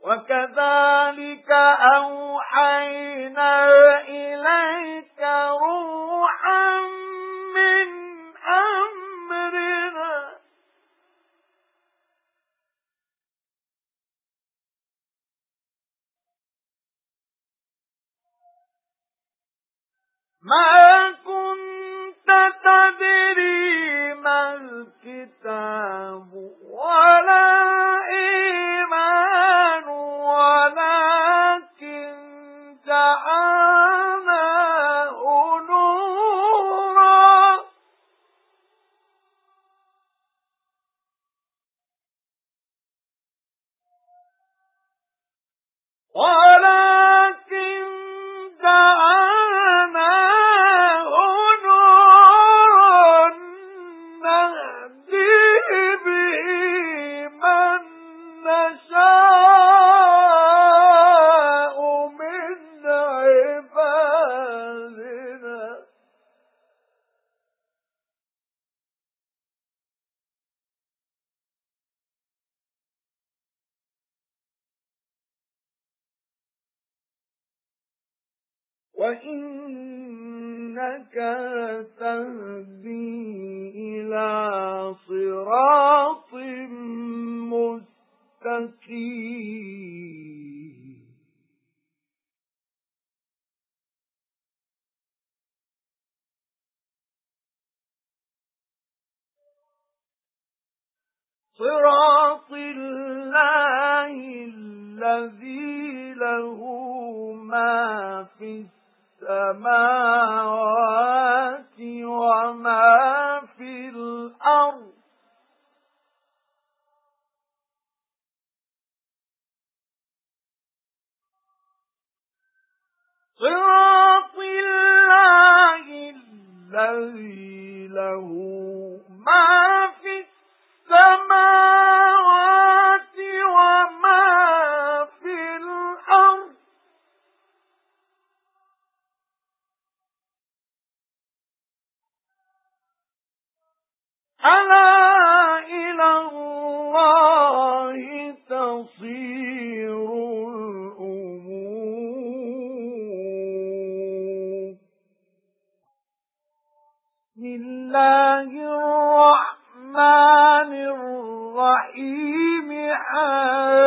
وَكَذَلِكَ أَوْحَيْنَا إِلَيْكَ رُوحًا مِنْ أَمْرِنَا. مَا ولكن وَإِنَّكَ تَهْدِي إِلَى صِرَاطٍ مُسْتَقِيمٍ. صِرَاطِ اللَّهِ الَّذِي لَهُ مَا السَّمَاوَاتِ وَمَا فِي الْأَرْضِ. صِرَاطِ اللَّهِ الَّذِي لَهُ مَا فِي السَّمَاوَاتِ ألا إلى الله تصير الأمور. لله الرحمن الرحيم. حال